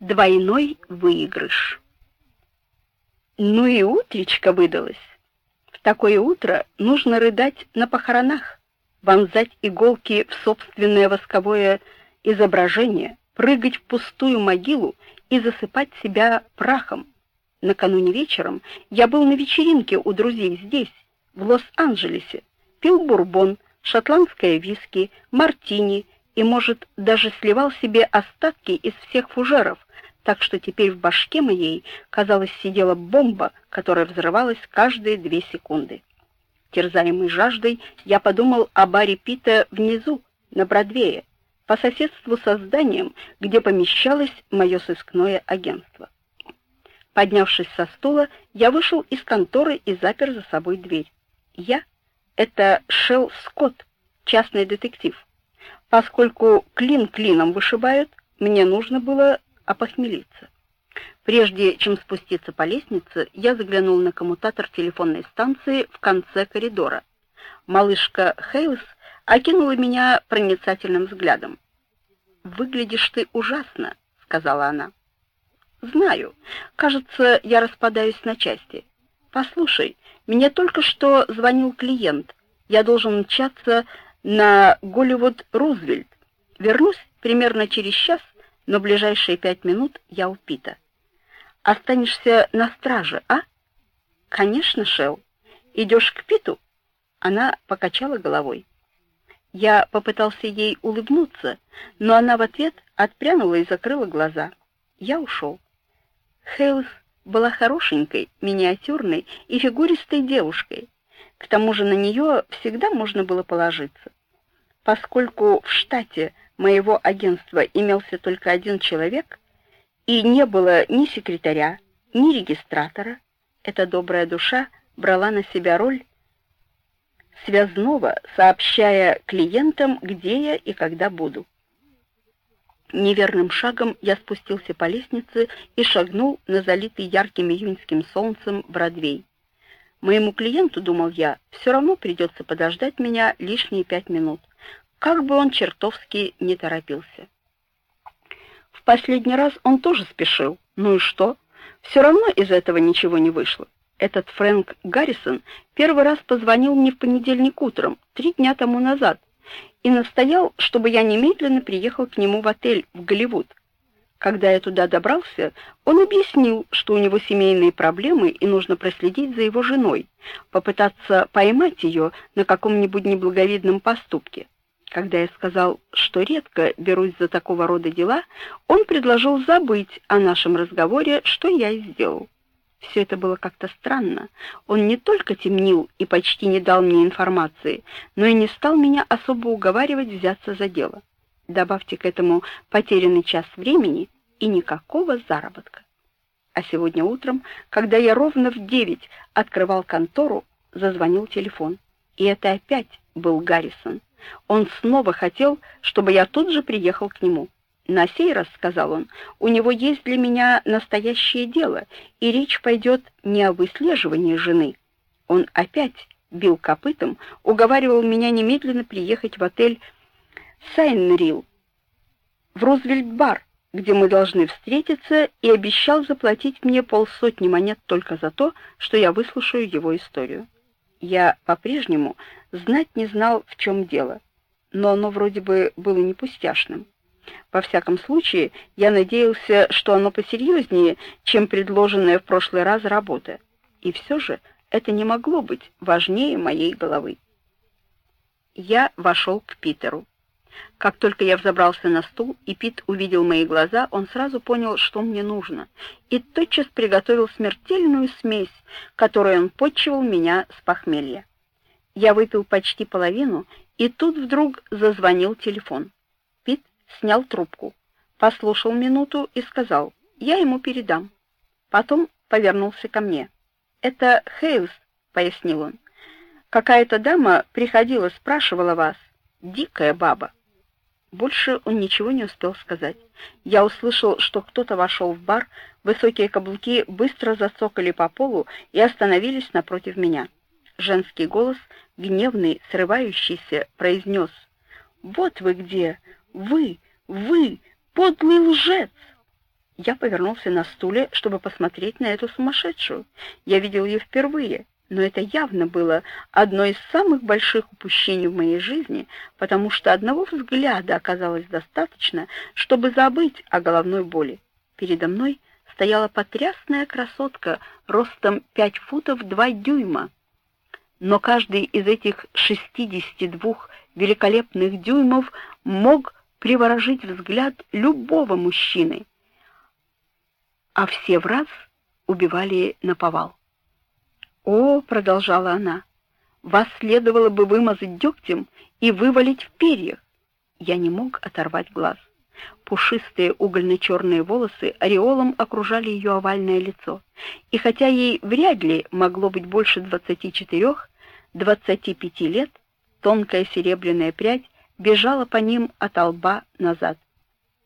Двойной выигрыш. Ну и утречко выдалось. В такое утро нужно рыдать на похоронах, вонзать иголки в собственное восковое изображение, прыгать в пустую могилу и засыпать себя прахом. Накануне вечером я был на вечеринке у друзей здесь, в Лос-Анджелесе, пил бурбон, шотландское виски, мартини и, может, даже сливал себе остатки из всех фужеров, так что теперь в башке моей, казалось, сидела бомба, которая взрывалась каждые две секунды. Терзаемый жаждой, я подумал о баре Пита внизу, на Бродвее, по соседству со зданием, где помещалось мое сыскное агентство. Поднявшись со стула, я вышел из конторы и запер за собой дверь. Я — это Шелл Скотт, частный детектив. Поскольку клин клином вышибают, мне нужно было опохмелиться. Прежде чем спуститься по лестнице, я заглянул на коммутатор телефонной станции в конце коридора. Малышка Хейлс окинула меня проницательным взглядом. «Выглядишь ты ужасно», — сказала она. «Знаю. Кажется, я распадаюсь на части. Послушай, мне только что звонил клиент. Я должен мчаться на Голливуд Рузвельт. Вернусь примерно через час, но ближайшие пять минут я у Пита. Останешься на страже, а? Конечно, Шел. Идешь к Питу? Она покачала головой. Я попытался ей улыбнуться, но она в ответ отпрянула и закрыла глаза. Я ушел. Хейлс была хорошенькой, миниатюрной и фигуристой девушкой. К тому же на нее всегда можно было положиться. Поскольку в штате моего агентства имелся только один человек и не было ни секретаря, ни регистратора, эта добрая душа брала на себя роль связного, сообщая клиентам, где я и когда буду. Неверным шагом я спустился по лестнице и шагнул на залитый ярким июньским солнцем Бродвей. Моему клиенту, думал я, все равно придется подождать меня лишние пять минут, как бы он чертовски не торопился. В последний раз он тоже спешил. Ну и что? Все равно из этого ничего не вышло. Этот Фрэнк Гаррисон первый раз позвонил мне в понедельник утром, три дня тому назад, и настоял, чтобы я немедленно приехал к нему в отель в Голливуд. Когда я туда добрался, он объяснил, что у него семейные проблемы и нужно проследить за его женой, попытаться поймать ее на каком-нибудь неблаговидном поступке. Когда я сказал, что редко берусь за такого рода дела, он предложил забыть о нашем разговоре, что я и сделал. Все это было как-то странно. Он не только темнил и почти не дал мне информации, но и не стал меня особо уговаривать взяться за дело. Добавьте к этому потерянный час времени и никакого заработка. А сегодня утром, когда я ровно в девять открывал контору, зазвонил телефон. И это опять был Гаррисон. Он снова хотел, чтобы я тут же приехал к нему. На сей раз, сказал он, у него есть для меня настоящее дело, и речь пойдет не о выслеживании жены. Он опять бил копытом, уговаривал меня немедленно приехать в отель Сайнрил в Рузвельт-бар, где мы должны встретиться, и обещал заплатить мне полсотни монет только за то, что я выслушаю его историю. Я по-прежнему знать не знал, в чем дело, но оно вроде бы было не пустяшным. Во всяком случае, я надеялся, что оно посерьезнее, чем предложенная в прошлый раз работа. И все же это не могло быть важнее моей головы. Я вошел к Питеру. Как только я взобрался на стул, и Пит увидел мои глаза, он сразу понял, что мне нужно, и тотчас приготовил смертельную смесь, которой он подчивал меня с похмелья. Я выпил почти половину, и тут вдруг зазвонил телефон. Пит снял трубку, послушал минуту и сказал: "Я ему передам". Потом повернулся ко мне. "Это Хейлс", пояснил он. "Какая-то дама приходила, спрашивала вас. Дикая баба". Больше он ничего не успел сказать. Я услышал, что кто-то вошел в бар, высокие каблуки быстро зацокали по полу и остановились напротив меня. Женский голос, гневный, срывающийся, произнес: "Вот вы где! Вы, вы, подлый лжец!" Я повернулся на стуле, чтобы посмотреть на эту сумасшедшую. Я видел ее впервые, но это явно было одно из самых больших упущений в моей жизни, потому что одного взгляда оказалось достаточно, чтобы забыть о головной боли. Передо мной стояла потрясная красотка ростом 5 футов 2 дюйма. Но каждый из этих 62 великолепных дюймов мог приворожить взгляд любого мужчины, а все в раз убивали наповал. «О», — продолжала она, — «вас следовало бы вымазать дегтем и вывалить в перьях». Я не мог оторвать глаз. Пушистые угольно-черные волосы ореолом окружали ее овальное лицо, и хотя ей вряд ли могло быть больше двадцати четырех, двадцати пяти лет, тонкая серебряная прядь бежала по ним от лба назад.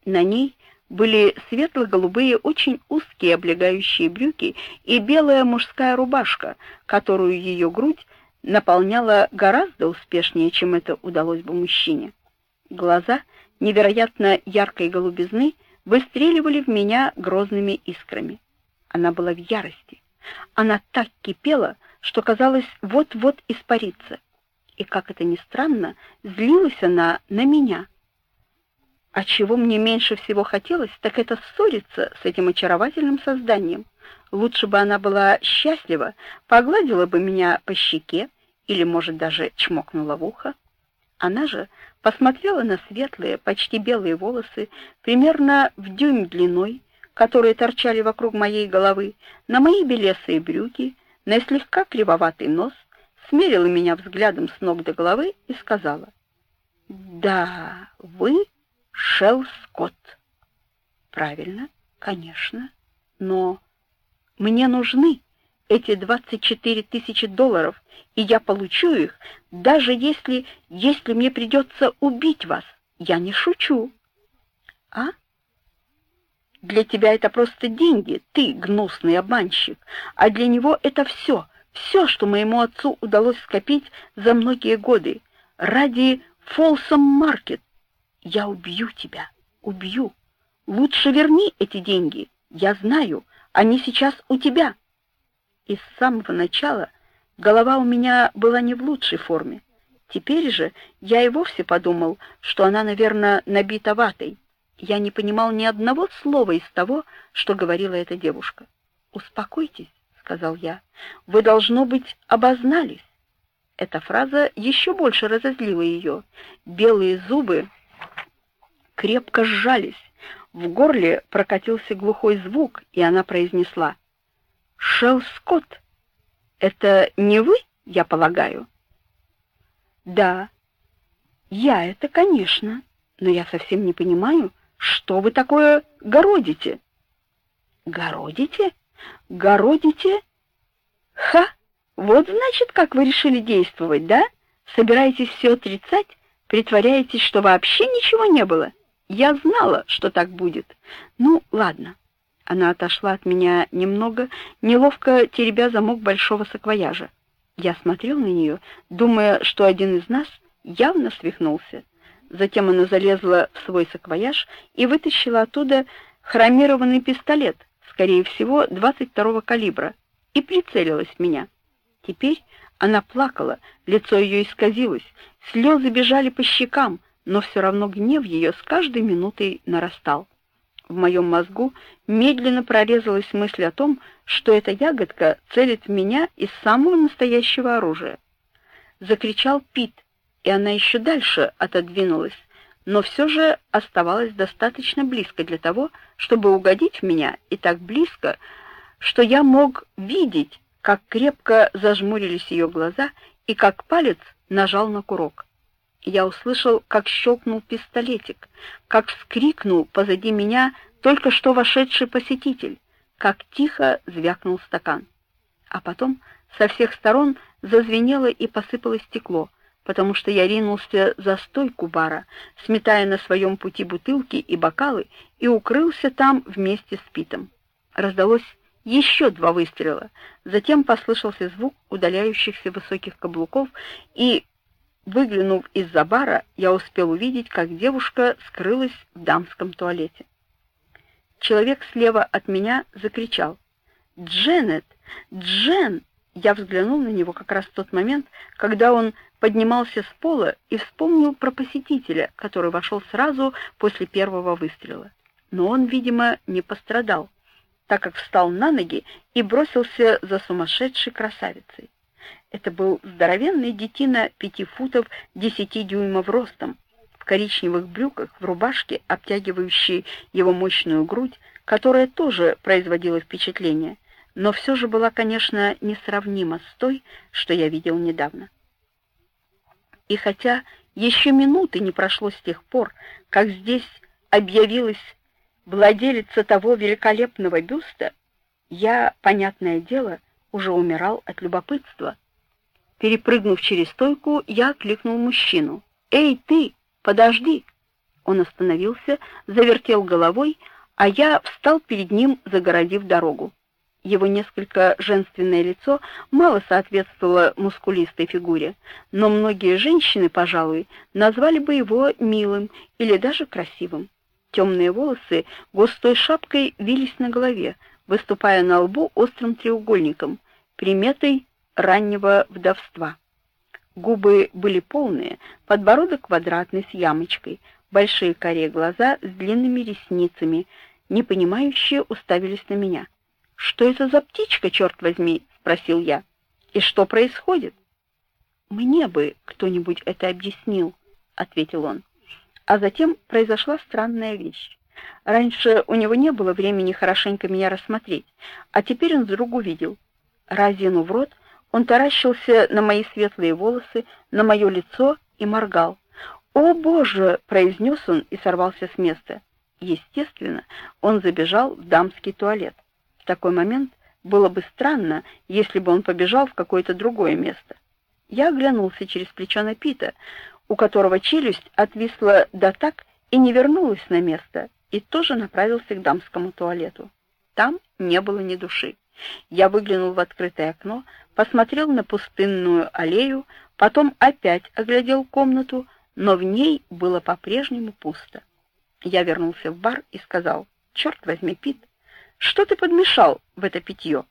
На ней были светло-голубые, очень узкие облегающие брюки и белая мужская рубашка, которую ее грудь наполняла гораздо успешнее, чем это удалось бы мужчине. Глаза невероятно яркой голубизны выстреливали в меня грозными искрами. Она была в ярости. Она так кипела, что казалось вот-вот испариться. И как это ни странно, злилась она на меня — а чего мне меньше всего хотелось, так это ссориться с этим очаровательным созданием. Лучше бы она была счастлива, погладила бы меня по щеке или, может, даже чмокнула в ухо. Она же посмотрела на светлые, почти белые волосы, примерно в дюйм длиной, которые торчали вокруг моей головы, на мои белесые брюки, на слегка кривоватый нос, смерила меня взглядом с ног до головы и сказала: "Да, вы Шел Скотт. Правильно, конечно, но мне нужны эти 24 тысячи долларов, и я получу их, даже если, если мне придется убить вас. Я не шучу. А? Для тебя это просто деньги, ты гнусный обманщик, а для него это все, все, что моему отцу удалось скопить за многие годы ради Фолсом Маркет. Я убью тебя, убью. Лучше верни эти деньги. Я знаю, они сейчас у тебя. И с самого начала голова у меня была не в лучшей форме. Теперь же я и вовсе подумал, что она, наверное, набита ватой. Я не понимал ни одного слова из того, что говорила эта девушка. "Успокойтесь", сказал я. "Вы должно быть обознались". Эта фраза еще больше разозлила ее. Белые зубы крепко сжались. В горле прокатился глухой звук, и она произнесла: "Шел Скотт, это не вы, я полагаю?" "Да. Я это, конечно, но я совсем не понимаю, что вы такое городите?" "Городите? Городите? Ха! Вот значит, как вы решили действовать, да? Собираетесь все отрицать, притворяетесь, что вообще ничего не было?" Я знала, что так будет. Ну, ладно. Она отошла от меня немного, неловко теребя замок большого саквояжа. Я смотрел на нее, думая, что один из нас явно свихнулся. Затем она залезла в свой саквояж и вытащила оттуда хромированный пистолет, скорее всего, 22-го калибра, и прицелилась в меня. Теперь она плакала, лицо ее исказилось, слезы бежали по щекам, но все равно гнев ее с каждой минутой нарастал. В моем мозгу медленно прорезалась мысль о том, что эта ягодка целит в меня из самого настоящего оружия. Закричал Пит, и она еще дальше отодвинулась, но все же оставалась достаточно близко для того, чтобы угодить в меня, и так близко, что я мог видеть, как крепко зажмурились ее глаза и как палец нажал на курок. Я услышал, как щелкнул пистолетик, как вскрикнул позади меня только что вошедший посетитель, как тихо звякнул стакан. А потом со всех сторон зазвенело и посыпалось стекло, потому что я ринулся за стойку бара, сметая на своем пути бутылки и бокалы, и укрылся там вместе с Питом. Раздалось еще два выстрела. Затем послышался звук удаляющихся высоких каблуков, и Выглянув из-за бара, я успел увидеть, как девушка скрылась в дамском туалете. человек слева от меня закричал. «Дженнет! Джен!» Я взглянул на него как раз в тот момент, когда он поднимался с пола и вспомнил про посетителя, который вошел сразу после первого выстрела. Но он, видимо, не пострадал, так как встал на ноги и бросился за сумасшедшей красавицей. Это был здоровенный детина пяти футов десяти дюймов ростом, в коричневых брюках, в рубашке, обтягивающей его мощную грудь, которая тоже производила впечатление, но все же была, конечно, несравнима с той, что я видел недавно. И хотя еще минуты не прошло с тех пор, как здесь объявилась владелица того великолепного бюста, я, понятное дело, уже умирал от любопытства. Перепрыгнув через стойку, я окликнул мужчину. «Эй, ты, подожди!» Он остановился, завертел головой, а я встал перед ним, загородив дорогу. Его несколько женственное лицо мало соответствовало мускулистой фигуре, но многие женщины, пожалуй, назвали бы его милым или даже красивым. Темные волосы густой шапкой вились на голове, выступая на лбу острым треугольником, приметой раннего вдовства. Губы были полные, подбородок квадратный с ямочкой, большие карие глаза с длинными ресницами, непонимающие уставились на меня. «Что это за птичка, черт возьми?» — спросил я. «И что происходит?» «Мне бы кто-нибудь это объяснил», — ответил он. А затем произошла странная вещь. Раньше у него не было времени хорошенько меня рассмотреть, а теперь он вдруг увидел. Разинув рот, он таращился на мои светлые волосы, на мое лицо и моргал. «О, Боже!» — произнес он и сорвался с места. Естественно, он забежал в дамский туалет. Такой момент было бы странно, если бы он побежал в какое-то другое место. Я оглянулся через плечо на Пита, у которого челюсть отвисла до так и не вернулась на место, и тоже направился к дамскому туалету. Там не было ни души. Я выглянул в открытое окно, посмотрел на пустынную аллею, потом опять оглядел комнату, но в ней было по-прежнему пусто. Я вернулся в бар и сказал, «Черт возьми, Пит, что ты подмешал в это питье?»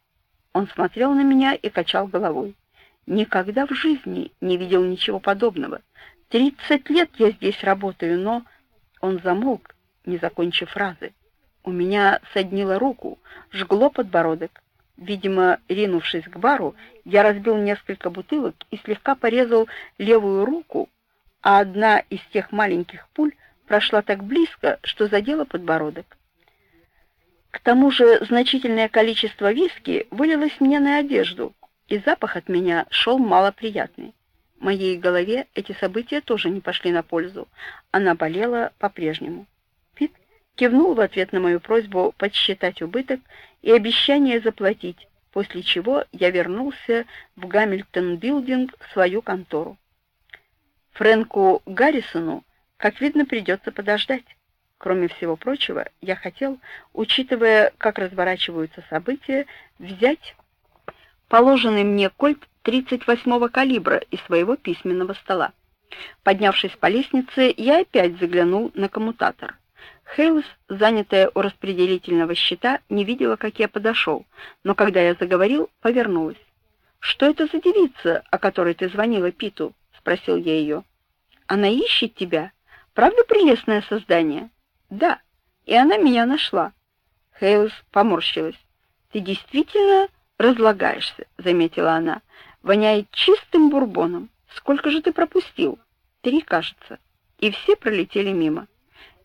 Он смотрел на меня и качал головой. «Никогда в жизни не видел ничего подобного. Тридцать лет я здесь работаю, но...» Он замолк, не закончив фразы. У меня соднило руку, жгло подбородок. Видимо, ринувшись к бару, я разбил несколько бутылок и слегка порезал левую руку, а одна из тех маленьких пуль прошла так близко, что задела подбородок. К тому же значительное количество виски вылилось мне на одежду, и запах от меня шел малоприятный. Моей голове эти события тоже не пошли на пользу. Она болела по-прежнему кивнул в ответ на мою просьбу подсчитать убыток и обещание заплатить, после чего я вернулся в Гамильтон-билдинг свою контору. Фрэнку Гаррисону, как видно, придется подождать. Кроме всего прочего, я хотел, учитывая, как разворачиваются события, взять положенный мне кольт 38-го калибра из своего письменного стола. Поднявшись по лестнице, я опять заглянул на коммутатор. Хейлс, занятая у распределительного счета, не видела, как я подошел, но когда я заговорил, повернулась. «Что это за девица, о которой ты звонила Питу?» — спросил я ее. «Она ищет тебя. Правда прелестное создание?» «Да, и она меня нашла». Хейлс поморщилась. «Ты действительно разлагаешься», — заметила она. «Воняет чистым бурбоном. Сколько же ты пропустил?» «Три, кажется». И все пролетели мимо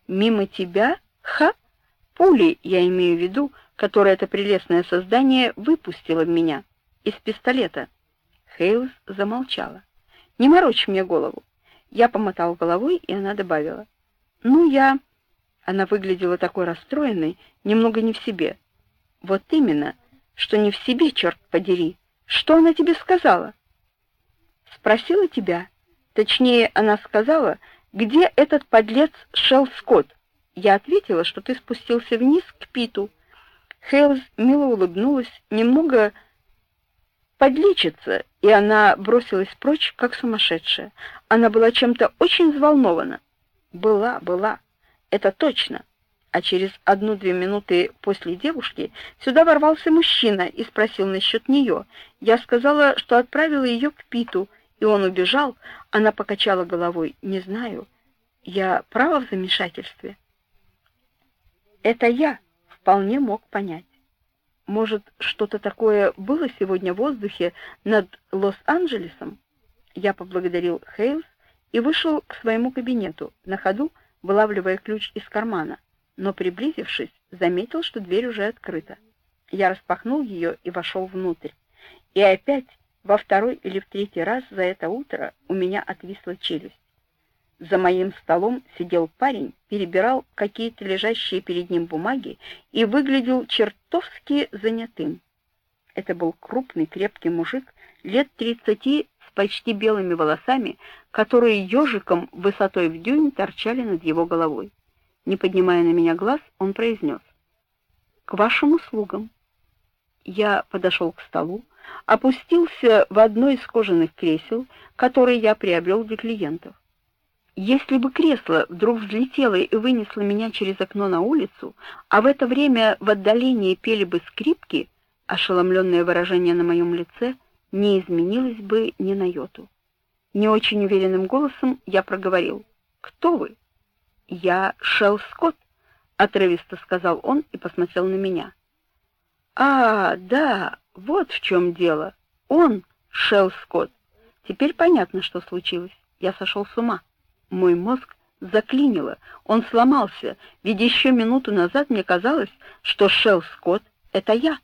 мимо тебя? Ха! Пули, я имею в виду, которые это прелестное создание выпустило в меня из пистолета. Хейлс замолчала. Не морочь мне голову. Я помотал головой, и она добавила: "Ну я". Она выглядела такой расстроенной, немного не в себе. Вот именно, что не в себе, черт подери. Что она тебе сказала? Спросила тебя. Точнее, она сказала, где этот подлец Шел Скотт? Я ответила, что ты спустился вниз к Питу. Хейлз мило улыбнулась, немного подлечится, и она бросилась прочь, как сумасшедшая. Она была чем-то очень взволнована. Была, была. Это точно. а через одну-две минуты после девушки сюда ворвался мужчина и спросил насчет нее. Я сказала, что отправила ее к Питу, и он убежал. Она покачала головой. «Не знаю. Я права в замешательстве?» Это я вполне мог понять. Может, что-то такое было сегодня в воздухе над Лос-Анджелесом? Я поблагодарил Хейлс и вышел к своему кабинету, на ходу вылавливая ключ из кармана но, приблизившись, заметил, что дверь уже открыта. Я распахнул ее и вошел внутрь. И опять, во второй или в третий раз за это утро у меня отвисла челюсть. За моим столом сидел парень, перебирал какие-то лежащие перед ним бумаги и выглядел чертовски занятым. Это был крупный, крепкий мужик, лет тридцати, почти белыми волосами, которые ежиком высотой в дюйм торчали над его головой. Не поднимая на меня глаз, он произнес. «К вашим услугам». Я подошел к столу, опустился в одно из кожаных кресел, которые я приобрел для клиентов. Если бы кресло вдруг взлетело и вынесло меня через окно на улицу, а в это время в отдалении пели бы скрипки, ошеломленное выражение на моем лице не изменилось бы ни на йоту. Не очень уверенным голосом я проговорил. «Кто вы?» «Я Шелл Скотт», — отрывисто сказал он и посмотрел на меня. «А, да, вот в чем дело. Он Шелл Скотт. Теперь понятно, что случилось. Я сошел с ума. Мой мозг заклинило, он сломался, ведь еще минуту назад мне казалось, что Шелл Скотт — это я.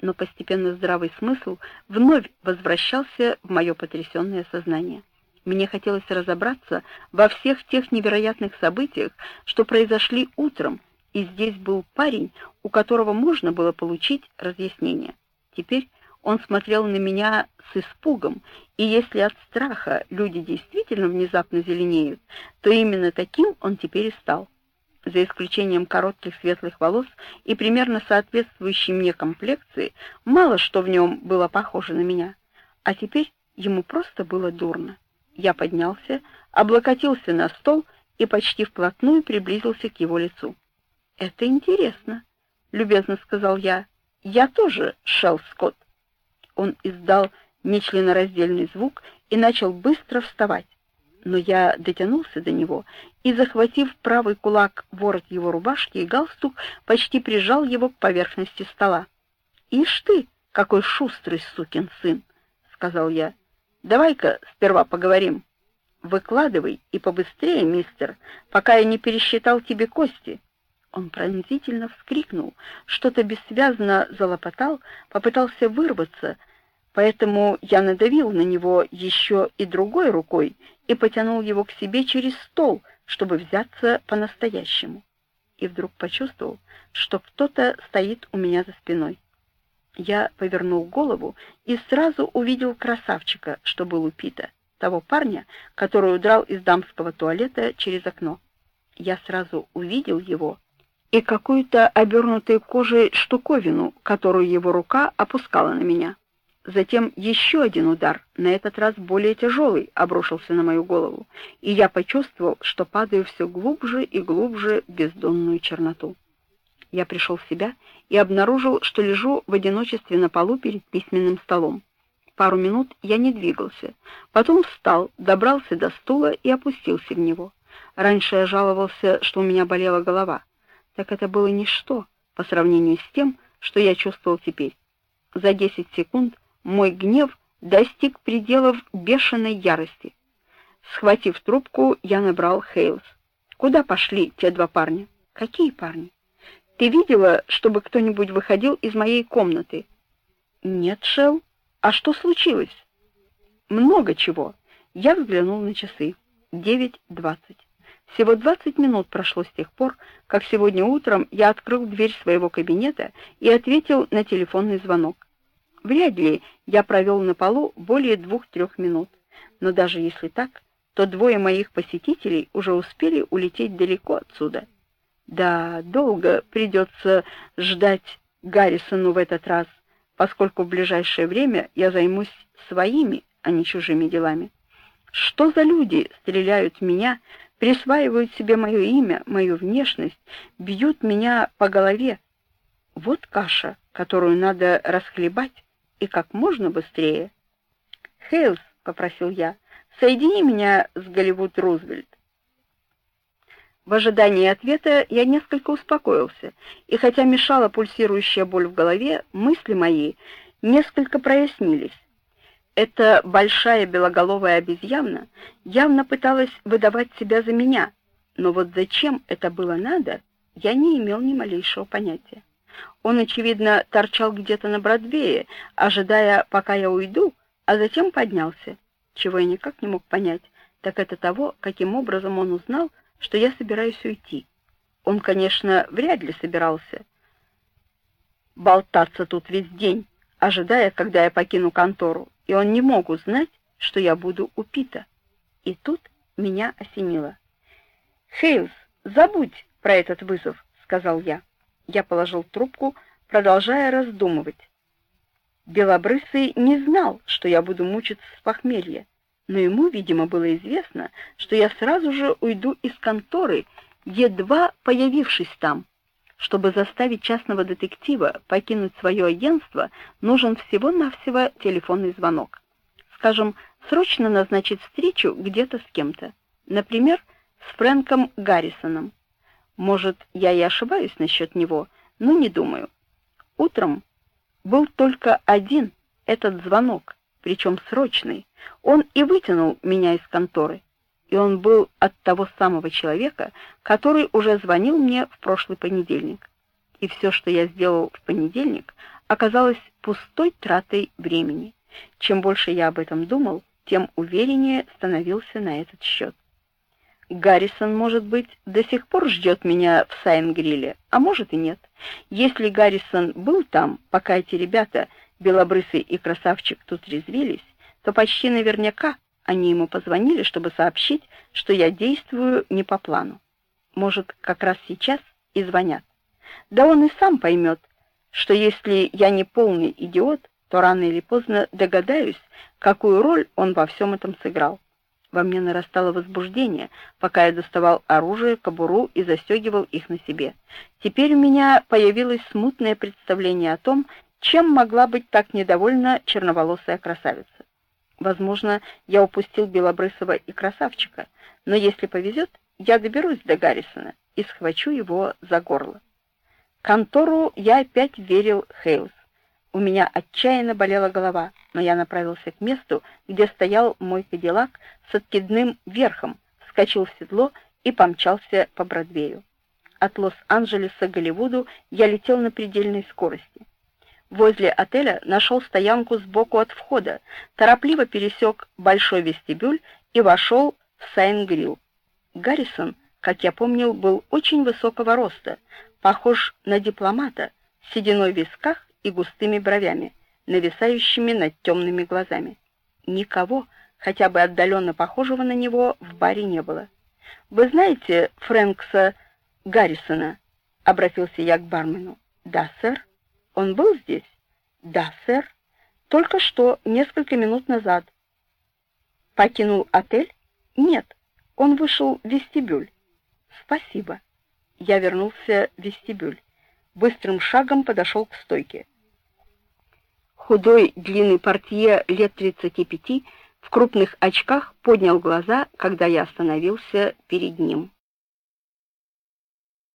Но постепенно здравый смысл вновь возвращался в мое потрясенное сознание. Мне хотелось разобраться во всех тех невероятных событиях, что произошли утром, и здесь был парень, у которого можно было получить разъяснение. Теперь он смотрел на меня с испугом, и если от страха люди действительно внезапно зеленеют, то именно таким он теперь и стал. За исключением коротких светлых волос и примерно соответствующей мне комплекции, мало что в нем было похоже на меня. А теперь ему просто было дурно. Я поднялся, облокотился на стол и почти вплотную приблизился к его лицу. «Это интересно», — любезно сказал я. «Я тоже Шелл Скотт». Он издал нечленораздельный звук и начал быстро вставать. Но я дотянулся до него и, захватив правый кулак ворот его рубашки и галстук, почти прижал его к поверхности стола. «Ишь ты, какой шустрый сукин сын!» — сказал я. Давай-ка сперва поговорим. Выкладывай и побыстрее, мистер, пока я не пересчитал тебе кости. Он пронзительно вскрикнул, что-то бессвязно залопотал, попытался вырваться, поэтому я надавил на него еще и другой рукой и потянул его к себе через стол, чтобы взяться по-настоящему. И вдруг почувствовал, что кто-то стоит у меня за спиной. Я повернул голову и сразу увидел красавчика, что был у Пита, того парня, который удрал из дамского туалета через окно. Я сразу увидел его и какую-то обернутую кожей штуковину, которую его рука опускала на меня. Затем еще один удар, на этот раз более тяжелый, обрушился на мою голову, и я почувствовал, что падаю все глубже и глубже в бездонную черноту. Я пришел в себя и обнаружил, что лежу в одиночестве на полу перед письменным столом. Пару минут я не двигался, потом встал, добрался до стула и опустился в него. Раньше я жаловался, что у меня болела голова. Так это было ничто по сравнению с тем, что я чувствовал теперь. За 10 секунд мой гнев достиг пределов бешеной ярости. Схватив трубку, я набрал Хейлс. Куда пошли те два парня? Какие парни? Ты видела, чтобы кто-нибудь выходил из моей комнаты? Нет, Шел. А что случилось? Много чего. Я взглянул на часы. 9:20. Всего 20 минут прошло с тех пор, как сегодня утром я открыл дверь своего кабинета и ответил на телефонный звонок. Вряд ли я провел на полу более двух-трех минут. Но даже если так, то двое моих посетителей уже успели улететь далеко отсюда. Да, долго придется ждать Гаррисону в этот раз, поскольку в ближайшее время я займусь своими, а не чужими делами. Что за люди стреляют в меня присваивают себе мое имя, мою внешность, бьют меня по голове. Вот каша, которую надо расхлебать, и как можно быстрее. «Хейлс», — попросил я, — «соедини меня с Голливуд Рузвельт». В ожидании ответа я несколько успокоился, и хотя мешала пульсирующая боль в голове, мысли мои несколько прояснились. Эта большая белоголовая обезьяна явно пыталась выдавать себя за меня, но вот зачем это было надо, я не имел ни малейшего понятия. Он, очевидно, торчал где-то на Бродвее, ожидая, пока я уйду, а затем поднялся. Чего я никак не мог понять, так это того, каким образом он узнал, что я собираюсь уйти. Он, конечно, вряд ли собирался болтаться тут весь день, ожидая, когда я покину контору, и он не мог узнать, что я буду упита. И тут меня осенило. «Хейлс, забудь про этот вызов», — сказал я. Я положил трубку, продолжая раздумывать. Белобрысый не знал, что я буду мучиться с похмелья, но ему, видимо, было известно, что я сразу же уйду из конторы, едва появившись там. Чтобы заставить частного детектива покинуть свое агентство, нужен всего-навсего телефонный звонок. Скажем, срочно назначить встречу где-то с кем-то. Например, с Фрэнком Гаррисоном. Может, я и ошибаюсь насчет него, но не думаю. Утром был только один этот звонок, причем срочный. Он и вытянул меня из конторы. И он был от того самого человека, который уже звонил мне в прошлый понедельник. И все, что я сделал в понедельник, оказалось пустой тратой времени. Чем больше я об этом думал, тем увереннее становился на этот счет. Гаррисон, может быть, до сих пор ждет меня в Сайн-Гриле, а может и нет. Если Гаррисон был там, пока эти ребята, Белобрысый и Красавчик, тут резвились, то почти наверняка они ему позвонили, чтобы сообщить, что я действую не по плану. Может, как раз сейчас и звонят. Да он и сам поймет, что если я не полный идиот, то рано или поздно догадаюсь, какую роль он во всем этом сыграл. Во мне нарастало возбуждение, пока я доставал оружие, кобуру и застегивал их на себе. Теперь у меня появилось смутное представление о том, чем могла быть так недовольна черноволосая красавица. Возможно, я упустил Белобрысова и Красавчика, но если повезет, я доберусь до Гаррисона и схвачу его за горло. Контору я опять верил Хейлс. У меня отчаянно болела голова, но я направился к месту, где стоял мой кадиллак с откидным верхом, вскочил в седло и помчался по Бродвею. От Лос-Анджелеса к Голливуду я летел на предельной скорости. Возле отеля нашел стоянку сбоку от входа, торопливо пересек большой вестибюль и вошел в Сайн-Грилл. Гаррисон, как я помнил, был очень высокого роста, похож на дипломата, с сединой в висках и густыми бровями, нависающими над темными глазами. Никого, хотя бы отдаленно похожего на него, в баре не было. «Вы знаете Фрэнкса Гаррисона?» — обратился я к бармену. «Да, сэр». «Он был здесь?» «Да, сэр. Только что, несколько минут назад». «Покинул отель?» «Нет. Он вышел в вестибюль». «Спасибо». Я вернулся в вестибюль. Быстрым шагом подошел к стойке. Худой, длинный портье лет 35 в крупных очках поднял глаза, когда я остановился перед ним.